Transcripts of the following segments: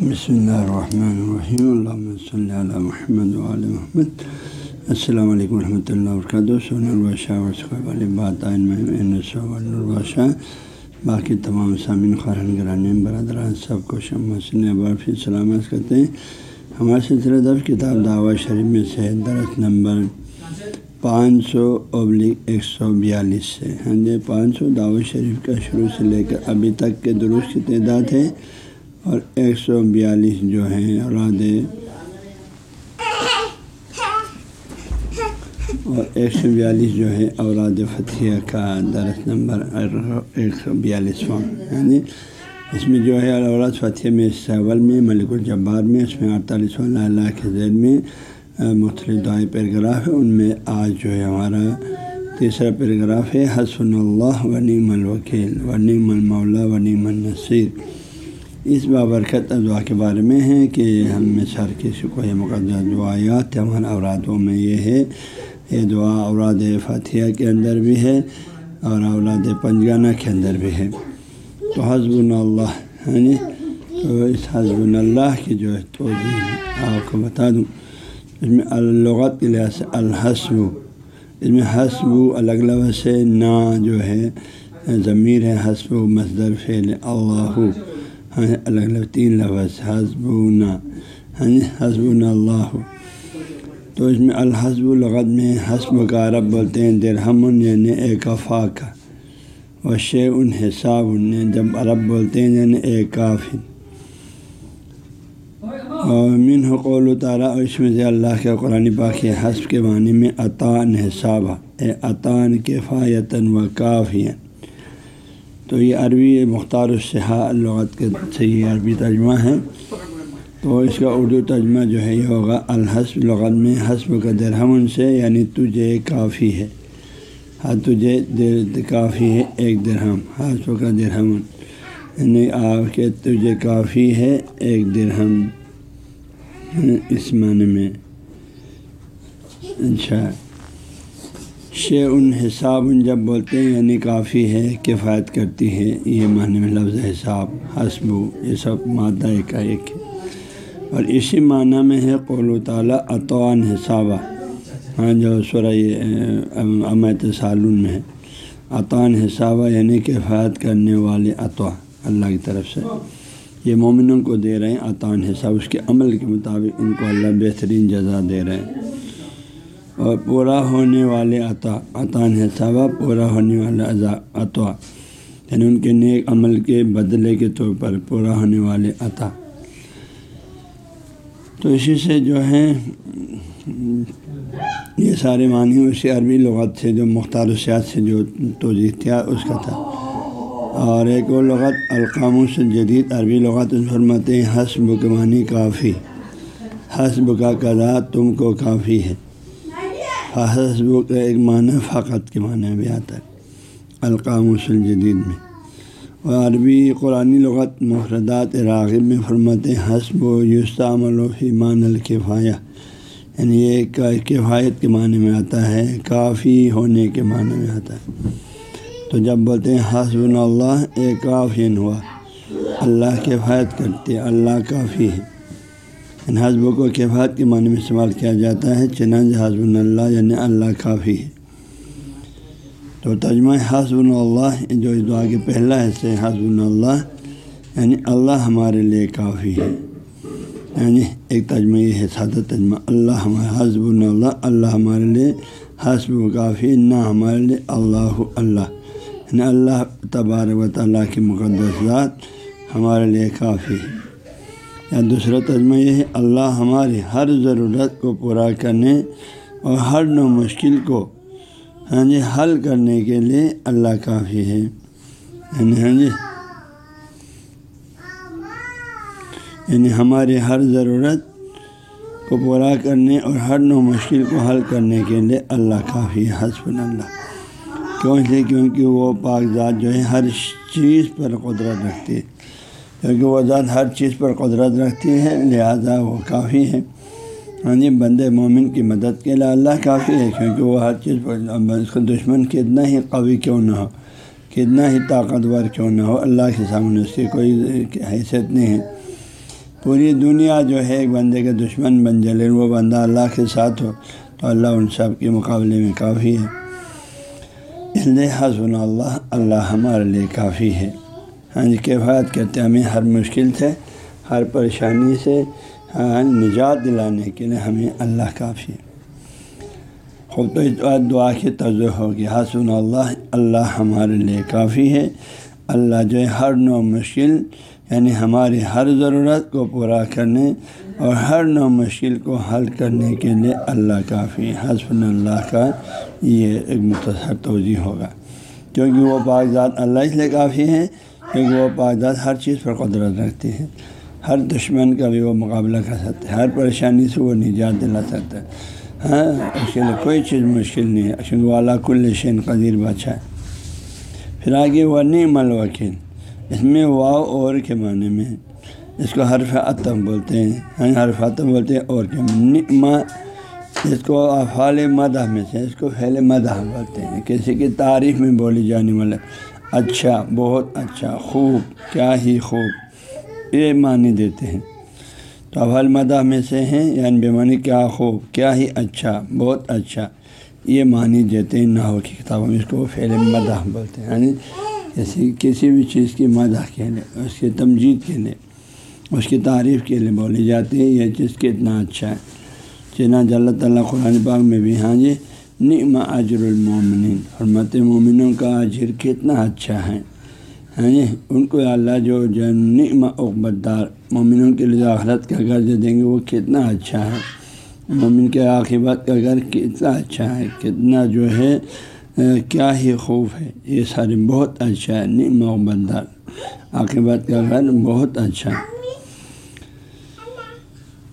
بسم اللہ الرحمن الرحیم اللہ صلی اللہ محمد علیہ محمد السلام علیکم ورحمۃ اللہ وبرکاتہ سون الباشہ بات باقی تمام سامعین خارن گران برادران سب کو شمسن بارفی سلامت کرتے ہیں ہمارے سلسلہ دف کتاب دعوت شریف میں سے درخت نمبر پانچ سو ابلک ایک سو بیالیس سے۔ ہاں جی پانچ سو دعوت شریف کا شروع سے لے کر ابھی تک کے درست کی تعداد ہے اور ایک سو بیالیس جو ہیں اوراد اور ایک سو بیالیس جو ہے اوراد فتح کا درخت نمبر ایک سو بیالیس ہاں جی اس میں جو ہے، اوراد فتح میں سول میں، ملک الجبار میں، اس میں اڑتالیس والا اللہ کے ذیل میں۔ مختلف دعائیں پیراگراف ہے ان میں آج جو ہے ہمارا تیسرا پیراگراف ہے، حسن اللہ ونیم الوکیل ونیم المولا ونیم النصیر۔ اس بابرکت دعا کے بارے میں ہے کہ ہم میں سر کسی کو یہ مقدس دعایات ہمارے اورادوں میں یہ ہے۔ یہ دعا اوراد فاتحہ کے اندر بھی ہے اور اوراد پنجگانہ کے اندر بھی ہے۔ تو حضب اللہ ہے یعنی تو اس حضب اللہ کی جو ہے تو آپ کو بتا دوں۔ اس میں الغت کے لحاظ سے الحسب اس میں حسب الگ لفظ سے نا جو ہے، ضمیر ہے حسب و مصدر فعل اللہ ہاں الگ الگ تین لفظ، حسب نا ہاں حسب اللہ۔ تو اس میں الحسب الغت میں حسب کا عرب بولتے ہیں درہمن یعنی ایک کا و شے ان حساب ان جب عرب بولتے ہیں یعنی ایک کافی من حقول و تعالیٰ اور اس میں سے اللہ کے قرآن پاک حسب کے معنی میں عطان حساب اے عطان کفایتاً و کافین تو یہ عربی مختار الصحا الغت کے صحیح عربی ترجمہ ہے. تو اس کا اردو ترجمہ جو ہے یہ ہوگا الحسب لغت میں. حسب کا درہم سے یعنی تجھے کافی ہے. ہاں تجھے کافی ہے، ایک درہم. حسب کا درہم یعنی آپ کے تجھے کافی ہے، ایک درہم. ہاں، اس معنی میں اچھا۔ شے ان حساب ان جب بولتے ہیں یعنی کافی ہے، کفایت کرتی ہے، یہ معنی میں لفظ حساب، حسب، یہ سب مادہ ایک ایک ہے۔ اور اسی معنی میں ہے، قول و تعالیٰ اطوان حسابہ۔ ہاں جو سورہ امت سالون میں ہے۔ اطوان حسابہ یعنی کفایت کرنے والے اطوا اللہ کی طرف سے۔ یہ مومنوں کو دے رہے ہیں عطان حساب، اس کے عمل کے مطابق ان کو اللہ بہترین جزا دے رہے ہیں۔ اور پورا ہونے والے عطا عطان حسابہ پورا ہونے والا عطا یعنی ان کے نیک عمل کے بدلے کے طور پر پورا ہونے والے عطا۔ تو اسی سے جو ہے یہ سارے معنی اسی عربی لغت سے جو مختار السیات سے جو توجہ تھا اس کا تھا۔ اور ایک اور لغت القام سے جدید عربی لغت فرماتے ہیں حسب کے معنی کافی۔ حسب کا قضا تم کو کافی ہے۔ حسب کا ایک معنی فقط کے معنی بھی آتا ہے۔ القام الجدید میں۔ اور عربی قرآن لغت مفردات راغب میں فرماتے حسب و یوستعمل الوفی مان الکفایہ۔ یعنی یہ کفایت کے معنی میں آتا ہے، کافی ہونے کے معنی میں آتا ہے۔ تو جب بولتے ہیں حسب اللہ ایک کافین ہوا۔ اللہ کفایت کرتے اللہ کافی ہے۔ ان حسب کو کفایت کے معنی میں استعمال کیا جاتا ہے، چنانچہ حسب اللہ یعنی اللہ کافی ہے۔ تو ترجمہ حسب اللہ، جو اس دعا کے پہلا حصے حسب اللہ یعنی اللہ ہمارے لیے کافی ہے۔ یعنی ایک ترجمہ یہ ہے، سادہ ترجمہ، اللہ ہمارے حسب اللہ اللہ ہمارے لیے حسب و کافی، نہ ہمارے لیے، اللہ اللہ۔ یعنی اللہ تبارک و تعالیٰ کی مقدس ذات ہمارے لیے کافی ہے۔ یا دوسرا ترجمہ یہ ہے، اللہ ہماری ہر ضرورت کو پورا کرنے اور ہر نو مشکل کو ہاں جی حل کرنے کے لیے اللہ کافی ہے۔ یعنی ہاں جی یعنی ہماری ہر ضرورت کو پورا کرنے اور ہر نو مشکل کو حل کرنے کے لیے اللہ کافی ہے۔ حسب اللہ۔ کیوں اس لیے کیونکہ وہ پاک ذات جو ہے ہر چیز پر قدرت رکھتی ہے کیونکہ وہ ذات ہر چیز پر قدرت رکھتی ہے لہذا وہ کافی ہے ہاں جی بند مومن کی مدد کے لیے اللہ کافی ہے، کیونکہ وہ ہر چیز پر اس کو دشمن کتنا ہی قوی کیوں نہ ہو، کتنا ہی طاقتور کیوں نہ ہو، اللہ کے سامنے اس کی کوئی حیثیت نہیں ہے۔ پوری دنیا جو ہے، ایک بندے کے دشمن بن جلے، وہ بندہ اللہ کے ساتھ ہو، تو اللہ ان سب کے مقابلے میں کافی ہے۔ اس لیے حسن اللہ اللہ ہمارے لیے کافی ہے۔ ہاں جی کفایت کرتے ہمیں ہر مشکل سے، ہر پریشانی سے ہاں، نجات دلانے کے لیے ہمیں اللہ کافی ہے۔ خود تو دعا کی توجہ ہوگی۔ حسن اللہ اللہ ہمارے لیے کافی ہے۔ اللہ جو ہے ہر نو مشکل یعنی ہماری ہر ضرورت کو پورا کرنے اور ہر نو مشکل کو حل کرنے کے لیے اللہ کافی حسن اللہ کا یہ ایک مختصر توضیع ہوگا۔ کیونکہ وہ کاغذات اللہ اس لیے کافی ہیں کیونکہ وہ کاغذات ہر چیز پر قدرت رکھتے ہیں۔ ہر دشمن کا بھی وہ مقابلہ کر سکتے ہیں ہر پریشانی سے وہ نجات دلا سکتا ہے۔ ہاں اس کے لیے کوئی چیز مشکل نہیں ہے کیونکہ والا کل شین قدیر بادشاہ ہے۔ پھر آگے وہ نعم الوکیل، اس میں واؤ اور کے معنی میں اس کو حرف عطم بولتے ہیں۔ ہاں حرف عطم بولتے ہیں اور کے نعما اس کو افعال مدح میں سے، اس کو پھیل مدح بولتے ہیں۔ کسی کی تعریف میں بولی جانے والا اچھا بہت اچھا خوب، کیا ہی خوب، یہ معنی دیتے ہیں۔ تو افعال مدح میں سے ہیں یعنی بے معنی کیا خوب، کیا ہی اچھا بہت اچھا یہ معنی دیتے ہیں نحو کی کتابوں میں، اس کو فعل مدح بولتے ہیں۔ یعنی کسی کسی بھی چیز کی مدح کے لیے، اس کی تمجید کے لیے، اس کی تعریف کے لیے بولی جاتی ہے، یہ چیز کتنا اچھا ہے۔ چنانچہ اللہ تعالیٰ قرآن پاک میں بھی ہاں جی نعم اجر المومنین۔ حرمت مومنوں کا اجر کتنا اچھا ہے۔ ہاں جی ان کو اللہ جو نعم اقبت دار مومنوں کے لیے آخرت کا غرض دیں گے، وہ کتنا اچھا ہے۔ مومن کے عاقبت کا گھر کتنا اچھا ہے، کتنا جو ہے کیا ہی خوف ہے۔ یہ سارے بہت اچھا ہے نعم اقبت دار عاقبت کا گھر بہت اچھا۔ ہے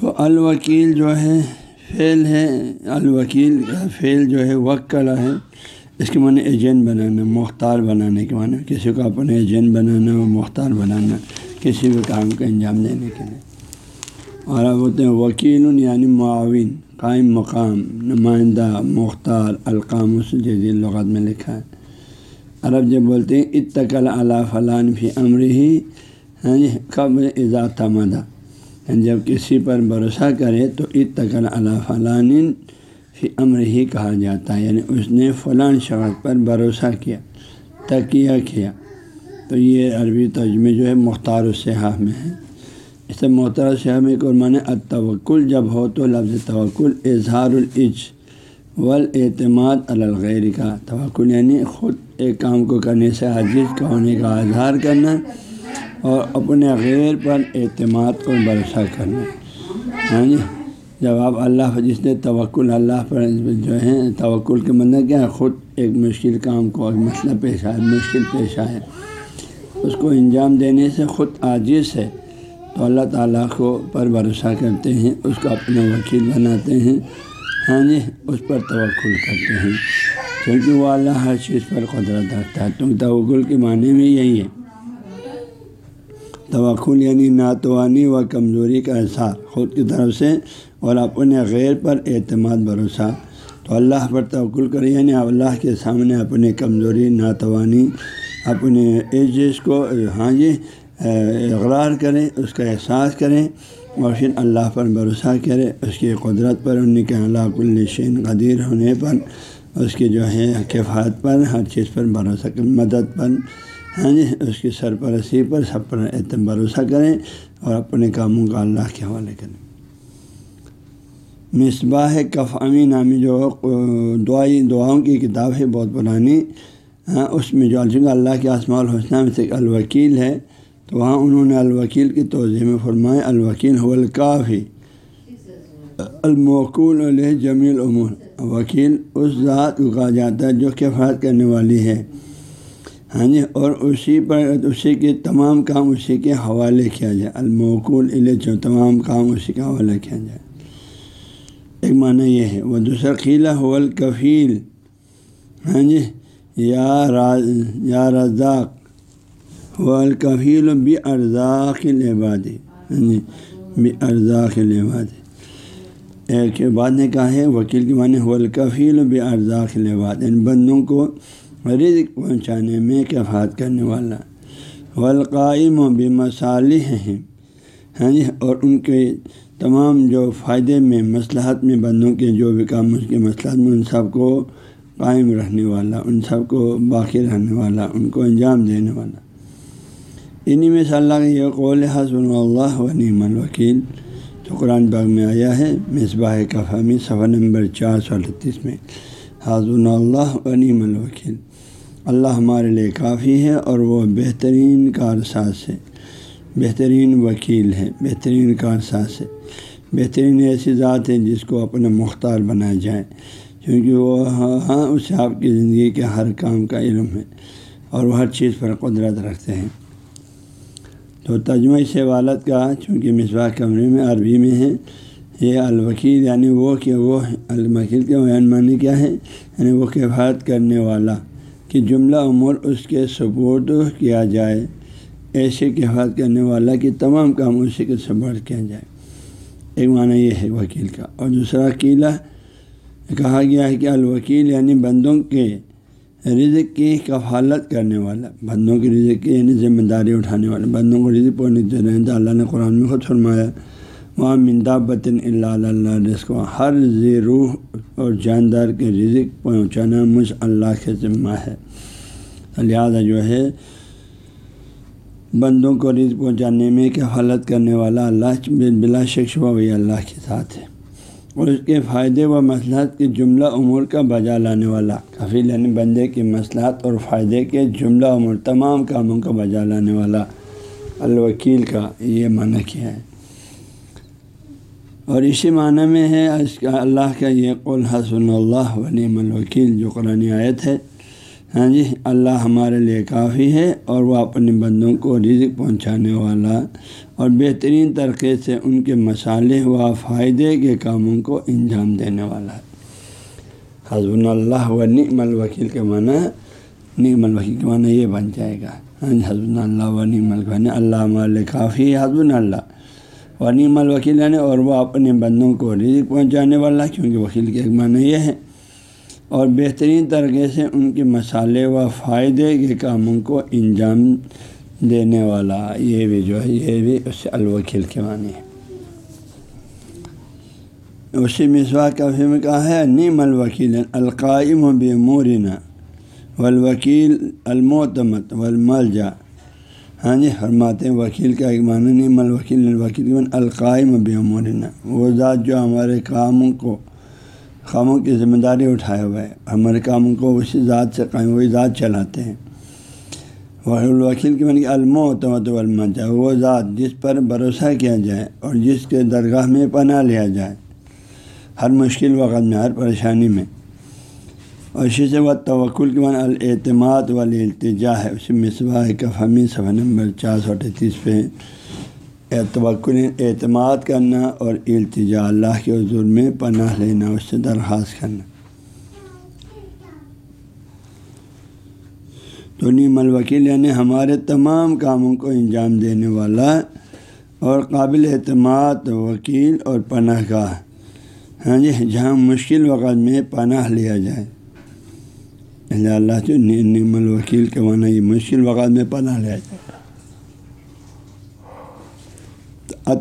تو الوکیل جو ہے فعل ہے، الوکیل کا فعل جو ہے، وکلا ہے۔ اس کے معنی ایجنٹ بنانا، مختار بنانے کے معنی۔ کسی کو اپنے ایجنٹ بنانا و مختار بنانا، کسی بھی کام کا انجام دینے کے لیے۔ اور اب ہوتے ہیں، وکیل یعنی معاون، قائم مقام، نمائندہ، مختار، القام جدید لغت میں لکھا ہے۔ عرب جب بولتے ہیں اتقل علا فلان فی امر ہی ہاں جی کب اضافہ مدہ جب کسی پر بھروسہ کرے تو اتقل علا فلان فی امر ہی کہا جاتا ہے یعنی اس نے فلاں شخص پر بھروسہ کیا، تکیہ کیا۔ تو یہ عربی ترجمے جو ہے مختار الصحاح میں ہے۔ اس سے محتر الصحاح میں ایک اور معنی التوکل، جب ہو تو لفظ توکل، اظہار العج والاعتماد الغیر کا۔ توکل یعنی خود ایک کام کو کرنے سے عاجز کا ہونے کا اظہار کرنا اور اپنے غیر پر اعتماد کو بھروسہ کرنا۔ ہاں جی؟ جب آپ اللہ جس نے توکل اللہ پر جو ہے، توکل کے مطلب کیا ہے خود ایک مشکل کام کو، ایک مسئلہ پیش آئے مشکل پیش آئے اس کو انجام دینے سے خود عاجز ہے۔ تو اللہ تعالیٰ کو پر بھروسہ کرتے ہیں، اس کو اپنا وکیل بناتے ہیں۔ ہاں جی؟ اس پر توکل کرتے ہیں۔ کیونکہ وہ اللہ ہر چیز پر قدرت رکھتا ہے۔ تو توکل کے معنی میں یہی ہے۔ توکل یعنی ناتوانی و کمزوری کا احساس، خود کی طرف سے اور اپنے غیر پر اعتماد، بھروسہ۔ تو اللہ پر توکل کرے یعنی اللہ کے سامنے اپنی کمزوری، ناتوانی، اپنے ایجز کو ہاں جی اقرار کریں، اس کا احساس کریں اور پھر اللہ پر بھروسہ کرے اس کی قدرت پر، ان کے اللہ کل شین قدیر ہونے پر، اس کی جو ہے کفایت پر، ہر چیز پر، بھروسہ، مدد پر۔ ہاں جی اس کی سرپرستی پر سب پر بھروسہ کریں اور اپنے کاموں کا اللہ کے حوالے کریں۔ مصباح کفامی نامی جو دعائی، دعاؤں کی کتاب ہے، بہت پرانی ہاں اس میں جو الجنگ اللہ کے اسماع الحسنہ میں سے ایک الوکیل ہے، تو وہاں انہوں نے الوکیل کی توضیع میں فرمایا، الوکیل الکافی الموقول علیہ جمیل عمر وکیل اس ذات کو کہا جاتا ہے جو کفایت کرنے والی ہے۔ ہاں جی اور اسی پر اسی کے تمام کام اسی کے حوالے کیا جائے۔ الموقول علیہ تمام کام اسی کا حوالہ کیا جائے۔ ایک معنی یہ ہے، وہ دوسرا قلعہ الکفیل۔ ہاں جی یا راز، یا رزاق۔ و الکفیل بھی ارزاق العباد۔ ہاں جی بھی ارزاق العباد۔ ایک بعد نے کہا ہے، وکیل کے معنی ہو الکفیل بھی ارزاق العباد۔ ان بندوں کو رزق پہنچانے میں کفات کرنے والا والقائم و بے مصالح ہیں ہاں جی اور ان کے تمام جو فائدے میں، مصلحت میں، بندوں کے جو بھی کام اس کے مسلحت میں، ان سب کو قائم رہنے والا، ان سب کو باقی رہنے والا، ان کو انجام دینے والا۔ انہیں میں صلی اللہ کا یہ قول حسب اللہ و نعم الوکیل۔ جو قرآن باغ میں آیا ہے، مصباح کا فہمی صفحہ نمبر چار سو اٹھتیس میں حضر اللہ و نعم الوکیل۔ اللہ ہمارے لیے کافی ہے اور وہ بہترین کارساز ہے۔ بہترین وکیل ہے، بہترین کارساز ہے۔ بہترین ایسی ذات ہے جس کو اپنا مختار بنایا جائے۔ کیونکہ وہ ہاں, ہاں، اسے آپ کی زندگی کے ہر کام کا علم ہے اور وہ ہر چیز پر قدرت رکھتے ہیں۔ تو تجمہ سے والد کا، چونکہ مصباح کمرے میں عربی میں ہے، یہ الوکیل یعنی وہ کہ وہ، الوکیل کے معنی کیا ہے؟ یعنی وہ کفایت کرنے والا۔ کہ جملہ امور اس کے سپورٹ کیا جائے، ایسے کفایت کرنے والا کہ تمام کام اسی کے سپورٹ کیا جائے۔ ایک معنی یہ ہے وکیل کا۔ اور دوسرا قیلہ، کہا گیا ہے کہ الوکیل یعنی بندوں کے رزق کی کفالت کرنے والا۔ بندوں کی رزق کی یعنی ذمہ داری اٹھانے والا۔ بندوں کو رزق پہنچنے رہے اللہ نے قرآن میں خود فرمایا وہاں مندا بطن اللہ اللہ رزق ہر زی روح اور جاندار کے رزق پہنچانا مجھ اللہ کے ذمہ ہے۔ لہٰذا جو ہے، بندوں کو رزق پہنچانے میں کفالت کرنے والا اللہ بلا شخص وہی اللہ کے ساتھ ہے۔ اور اس کے فائدے و مسلحت کے جملہ امور کا بجا لانے والا کفیل یعنی بندے کی مسلحت اور فائدے کے جملہ امور، تمام کاموں کا بجا لانے والا الوکیل کا یہ معنی کیا ہے۔ اور اسی معنی میں ہے، اس کا اللہ کا یہ قول حسن اللہ ونیم الوکیل، جو قرآن آیت ہے۔ ہاں جی اللہ ہمارے لیے کافی ہے اور وہ اپنے بندوں کو رزق پہنچانے والا اور بہترین طریقے سے ان کے مسالے و فائدے کے کاموں کو انجام دینے والا ہے۔ حضب اللہ و نعم الوکیل کے معنی، نعم الوکیل کے معنی یہ بن جائے گا۔ ہاں جی حضب اللہ و نعم الوکیل، اللہ ہمارے کافی ہے حضب اللہ۔ و الوکیل یعنی اور وہ اپنے بندوں کو رزق پہنچانے والا، کیونکہ وکیل کے ایک معنی یہ ہے۔ اور بہترین طریقے سے ان کے مسالے و فائدے کے کاموں کو انجام دینے والا، یہ بھی جو ہے، یہ بھی اس الوکیل کے معنی ہے۔ اسی مسوا کا فہم کہا ہے نیم الوکیل القائم و بمورنا والوکیل المعتمت والملجا ہاں جی فرماتے ہیں وکیل کا ایک معنی نیم الوکیل الوکیل کے القائم و بمورنا وہ ذات جو ہمارے کاموں کو، کاموں کی ذمہ داری اٹھائے ہوئے ہمارے کاموں کو اسی ذات سے قائم، وہی ذات چلاتے ہیں۔ الوکیل کے کی، من المعتمت المجا وہ ذات جس پر بھروسہ کیا جائے اور جس کے درگاہ میں پناہ لیا جائے۔ ہر مشکل وقت میں، ہر پریشانی میں۔ اور اسی سے وہ توکل کے من الاعتماد والی التجا ہے۔ اسی مصباح کا فہمی صفحہ نمبر چار سو اٹھتیس پہ توکل، اعتماد کرنا اور التجا اللہ کے حضور میں پناہ لینا، اس سے درخواست کرنا۔ تو نیم الوکیل یعنی ہمارے تمام کاموں کو انجام دینے والا اور قابل اعتماد، وکیل اور پناہ گاہ۔ ہاں جی جہاں مشکل وقت میں پناہ لیا جائے۔ اللہ جو نیم الوکیل کے معنی یہ مشکل وقت میں پناہ لیا جائے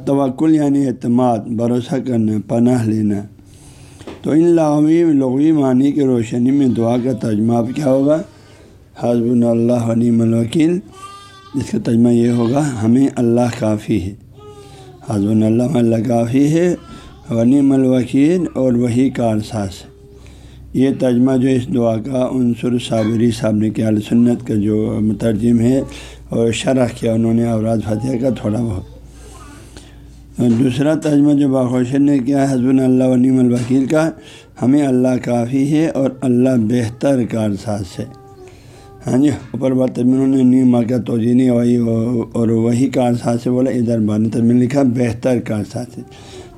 توکل یعنی اعتماد، بھروسہ کرنا، پناہ لینا۔ تو ان لاغوی لغوی معنی کی روشنی میں دعا کا ترجمہ اب کیا ہوگا؟ حضب اللہ ونیم الوکیل۔ اس کا تجمہ یہ ہوگا، ہمیں اللہ کافی ہے۔ حضب اللہ اللہ کافی ہے۔ ونیم الوکیل اور وہی کارساس یہ تجمہ جو اس دعا کا عنصر صابری صاحب نے کیا، سنت کا جو مترجم ہے اور شرح کیا، انہوں نے اوراد فتح کا تھوڑا بہت۔ دوسرا ترجمہ جو باخوشن نے کیا حضب اللہ ونیم الوکیل کا، ہمیں اللہ کافی ہے اور اللہ بہتر کارساز ہے۔ ہاں جی اوپر بات تجمینوں نے نیم کا توجہ نہیں وہی اور وہی کارساز سے بولا ادھر بان تجمین لکھا، بہتر کارساز سے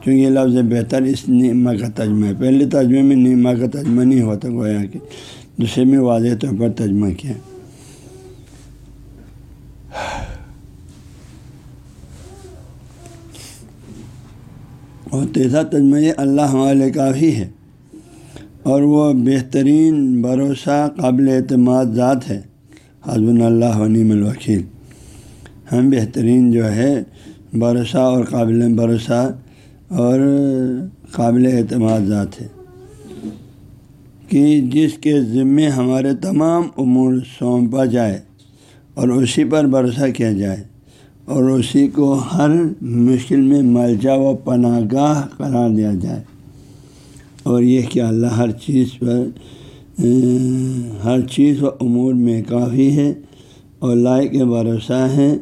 چونکہ یہ لفظ بہتر اس نیما کا تجمہ ہے۔ پہلے تجمے میں نیما کا تجمہ نہیں ہوتا، گویا کہ دوسرے میں واضح طور پر تجمہ کیا اور تیسرا تجمہ یہ اللہ ہمارے کافی ہے اور وہ بہترین بھروسہ قابل اعتماد ذات ہے۔ حضب اللہ ونیم الوکیل۔ ہم بہترین جو ہے بھروسہ اور قابل بھروسہ اور قابل اعتماد ذات ہے کہ جس کے ذمے ہمارے تمام امور سونپا جائے اور اسی پر بھروسہ کیا جائے اور اسی کو ہر مشکل میں ملجا و پناہ گاہ قرار دیا جائے اور یہ کہ اللہ ہر چیز پر ہر چیز و امور میں کافی ہے اور لائق بھروسہ ہے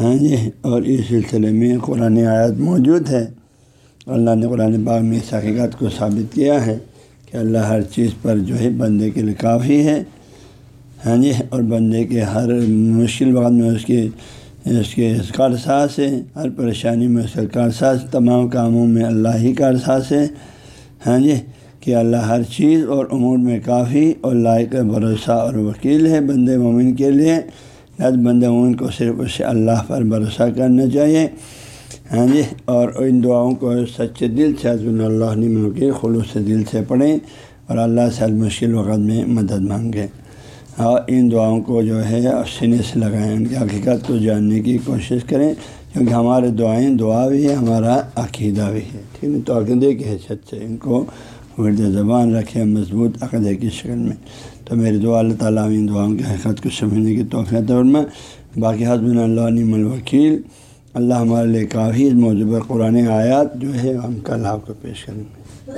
ہاں جی اور اس سلسلے میں قرآن آیت موجود ہے۔ اللہ نے قرآن باغ میں اس حقیقت کو ثابت کیا ہے کہ اللہ ہر چیز پر جو ہے بندے کے لیے کافی ہے۔ ہاں جی اور بندے کے ہر مشکل وقت میں اس کے اس کے کارساز ہے ہر پریشانی میں اس کا کارساز تمام کاموں میں اللہ ہی کارساز ہے۔ ہاں جی کہ اللہ ہر چیز اور امور میں کافی اور لائق بھروسہ اور وکیل ہے بند مومن کے لیے۔ لہٰذا بند مومن کو صرف اسے اللہ پر بھروسہ کرنا چاہیے۔ ہاں جی اور ان دعاؤں کو سچے دل سے حضب اللہ وکیل خلوص دل سے پڑھیں اور اللہ سے مشکل وقت میں مدد مانگیں۔ اور ان دعاؤں کو جو ہے سینے سے لگائیں، ان کی حقیقت کو جاننے کی کوشش کریں، کیونکہ ہمارے دعائیں دعا بھی ہے، ہمارا عقیدہ بھی ہے۔ ٹھیک ہے، تو عقیدے کی حیثیت سے ان کو ورد زبان رکھیں، مضبوط عقیدے کی شکل میں۔ تو میری دعا، اللہ تعالیٰ ان دعاؤں کی حقیقت کو سمجھنے کی توفیع طور میں باقی حضب اللہ نیم الوکیل۔ اللہ ہمارے لیے کافی موجودہ قرآن آیات جو ہے ہم کل آپ کو پیش کریں گے۔